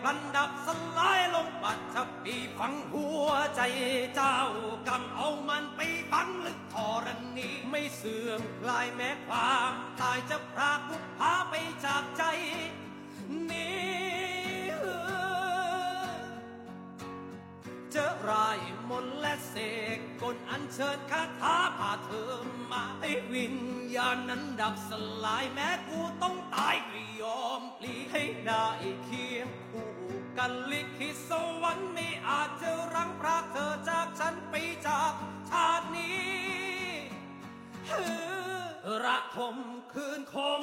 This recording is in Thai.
พลันดับสลายลงปัดทับปีฝังหัวใจเจ้ากำเอามันไปฝังลึกทอรณีไม่เสื่อมคลายแม้ความตายจะพรากบุพาไปจากใจนี้เจอรายมนและเสกกลอันเชิญคาถาพาเธอมาให้วิญญาณนั้นดับสลายแม้กูต้องตายก็ยอมปลีให้ได้คี ยงคู่กันลิขิตสวรรค์ไม่อาจจะรังพรากเธอจากฉันไปจากชาตินี้ระทมคืนคง